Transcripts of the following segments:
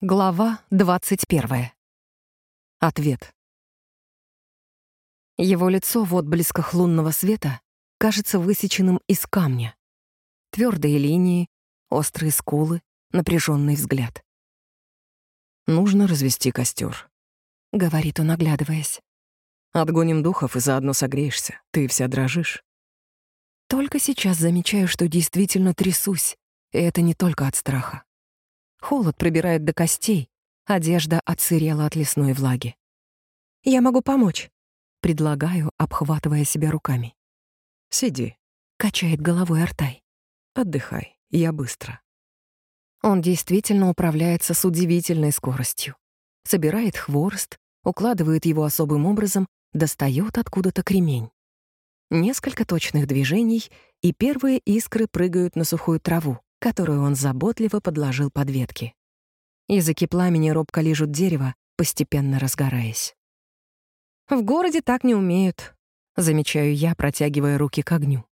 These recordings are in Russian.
Глава 21. Ответ. Его лицо в отблесках лунного света кажется высеченным из камня. Твердые линии, острые скулы, напряженный взгляд. «Нужно развести костер, говорит он, оглядываясь. «Отгоним духов и заодно согреешься. Ты вся дрожишь». Только сейчас замечаю, что действительно трясусь, и это не только от страха. Холод пробирает до костей, одежда отсырела от лесной влаги. «Я могу помочь», — предлагаю, обхватывая себя руками. «Сиди», — качает головой Артай. «Отдыхай, я быстро». Он действительно управляется с удивительной скоростью. Собирает хворост, укладывает его особым образом, достает откуда-то кремень. Несколько точных движений, и первые искры прыгают на сухую траву которую он заботливо подложил под ветки. Языки пламени робко лижут дерево, постепенно разгораясь. «В городе так не умеют», — замечаю я, протягивая руки к огню.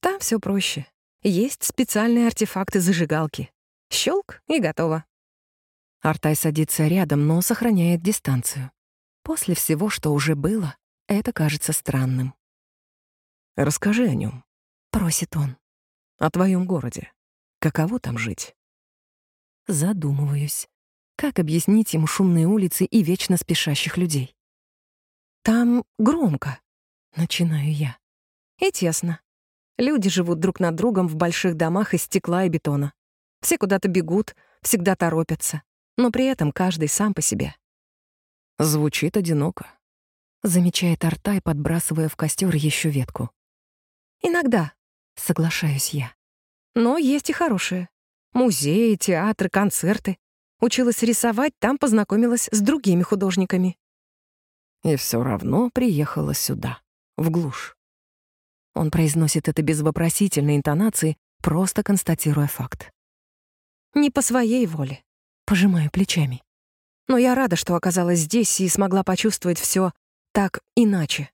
«Там все проще. Есть специальные артефакты-зажигалки. Щелк и готово». Артай садится рядом, но сохраняет дистанцию. После всего, что уже было, это кажется странным. «Расскажи о нем, просит он. «О твоем городе». Каково там жить? Задумываюсь. Как объяснить ему шумные улицы и вечно спешащих людей? Там громко, начинаю я. И тесно. Люди живут друг над другом в больших домах из стекла и бетона. Все куда-то бегут, всегда торопятся, но при этом каждый сам по себе. Звучит одиноко, замечает Артай, подбрасывая в костер еще ветку. Иногда, соглашаюсь я. Но есть и хорошие. Музеи, театры, концерты. Училась рисовать, там познакомилась с другими художниками. И все равно приехала сюда, в глушь. Он произносит это без вопросительной интонации, просто констатируя факт. Не по своей воле. Пожимаю плечами. Но я рада, что оказалась здесь и смогла почувствовать все так иначе.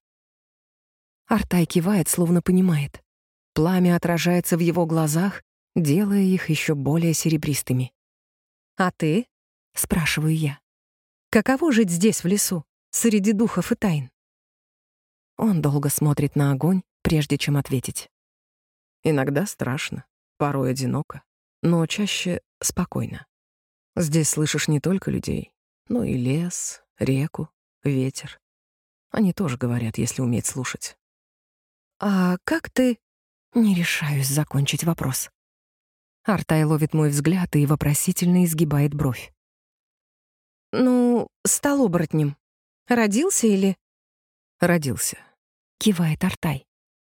Артай кивает, словно понимает. Пламя отражается в его глазах, делая их еще более серебристыми. «А ты?» — спрашиваю я. «Каково жить здесь, в лесу, среди духов и тайн?» Он долго смотрит на огонь, прежде чем ответить. Иногда страшно, порой одиноко, но чаще спокойно. Здесь слышишь не только людей, но и лес, реку, ветер. Они тоже говорят, если уметь слушать. «А как ты...» Не решаюсь закончить вопрос. Артай ловит мой взгляд и вопросительно изгибает бровь. «Ну, стал оборотнем. Родился или...» «Родился», — кивает Артай.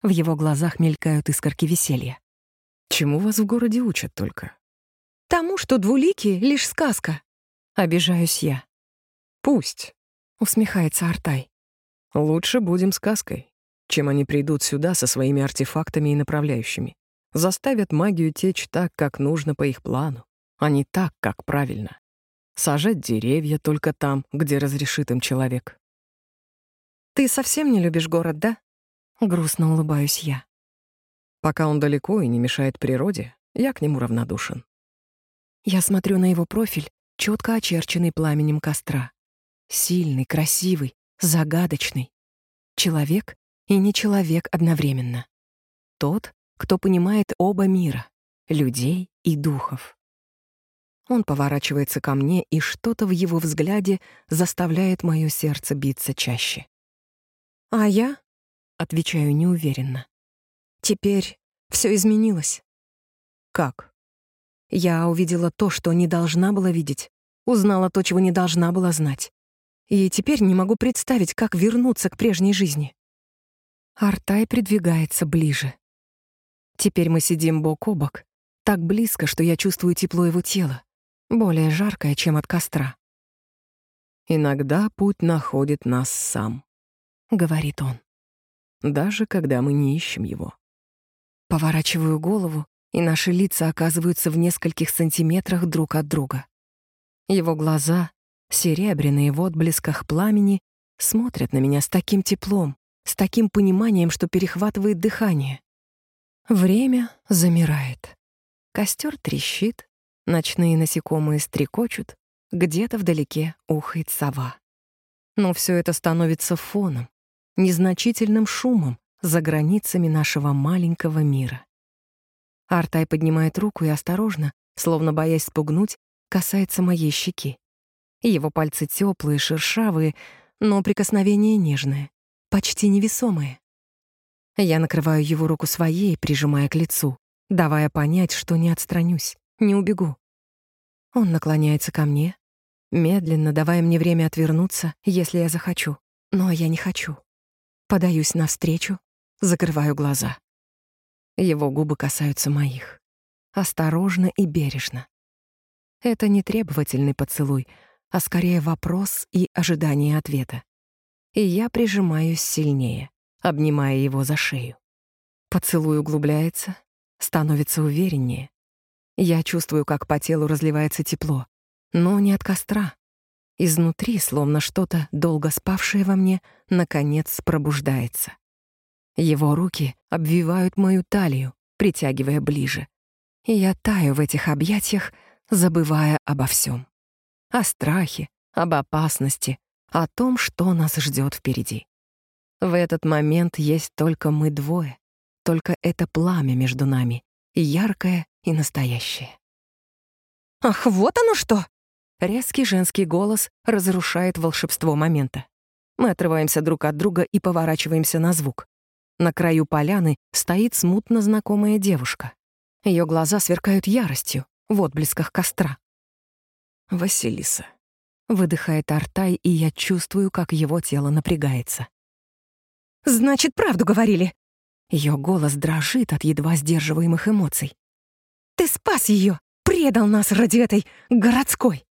В его глазах мелькают искорки веселья. «Чему вас в городе учат только?» «Тому, что двулики — лишь сказка». Обижаюсь я. «Пусть», — усмехается Артай. «Лучше будем сказкой чем они придут сюда со своими артефактами и направляющими. Заставят магию течь так, как нужно по их плану, а не так, как правильно. Сажать деревья только там, где разрешит им человек. «Ты совсем не любишь город, да?» Грустно улыбаюсь я. Пока он далеко и не мешает природе, я к нему равнодушен. Я смотрю на его профиль, четко очерченный пламенем костра. Сильный, красивый, загадочный. Человек, и не человек одновременно. Тот, кто понимает оба мира — людей и духов. Он поворачивается ко мне, и что-то в его взгляде заставляет моё сердце биться чаще. «А я?» — отвечаю неуверенно. «Теперь всё изменилось». «Как?» Я увидела то, что не должна была видеть, узнала то, чего не должна была знать. И теперь не могу представить, как вернуться к прежней жизни. Артай придвигается ближе. Теперь мы сидим бок о бок, так близко, что я чувствую тепло его тела, более жаркое, чем от костра. «Иногда путь находит нас сам», — говорит он. «Даже когда мы не ищем его». Поворачиваю голову, и наши лица оказываются в нескольких сантиметрах друг от друга. Его глаза, серебряные в отблесках пламени, смотрят на меня с таким теплом, с таким пониманием, что перехватывает дыхание. Время замирает. Костер трещит, ночные насекомые стрекочут, Где-то вдалеке ухает сова. Но все это становится фоном, незначительным шумом за границами нашего маленького мира. Артай поднимает руку и осторожно, словно боясь спугнуть, касается моей щеки. Его пальцы теплые, шершавые, но прикосновение нежное, почти невесомое. Я накрываю его руку своей, прижимая к лицу, давая понять, что не отстранюсь, не убегу. Он наклоняется ко мне, медленно давая мне время отвернуться, если я захочу. Но я не хочу. Подаюсь навстречу, закрываю глаза. Его губы касаются моих. Осторожно и бережно. Это не требовательный поцелуй, а скорее вопрос и ожидание ответа. И я прижимаюсь сильнее, обнимая его за шею. Поцелуй углубляется, становится увереннее. Я чувствую, как по телу разливается тепло, но не от костра. Изнутри, словно что-то, долго спавшее во мне, наконец пробуждается. Его руки обвивают мою талию, притягивая ближе. И я таю в этих объятиях, забывая обо всем. О страхе, об опасности, о том, что нас ждет впереди. В этот момент есть только мы двое, только это пламя между нами, яркое и настоящее. «Ах, вот оно что!» Резкий женский голос разрушает волшебство момента. Мы отрываемся друг от друга и поворачиваемся на звук. На краю поляны стоит смутно знакомая девушка. Ее глаза сверкают яростью в отблесках костра. «Василиса», — выдыхает Артай, и я чувствую, как его тело напрягается. «Значит, правду говорили!» Ее голос дрожит от едва сдерживаемых эмоций. «Ты спас ее, предал нас ради этой городской!»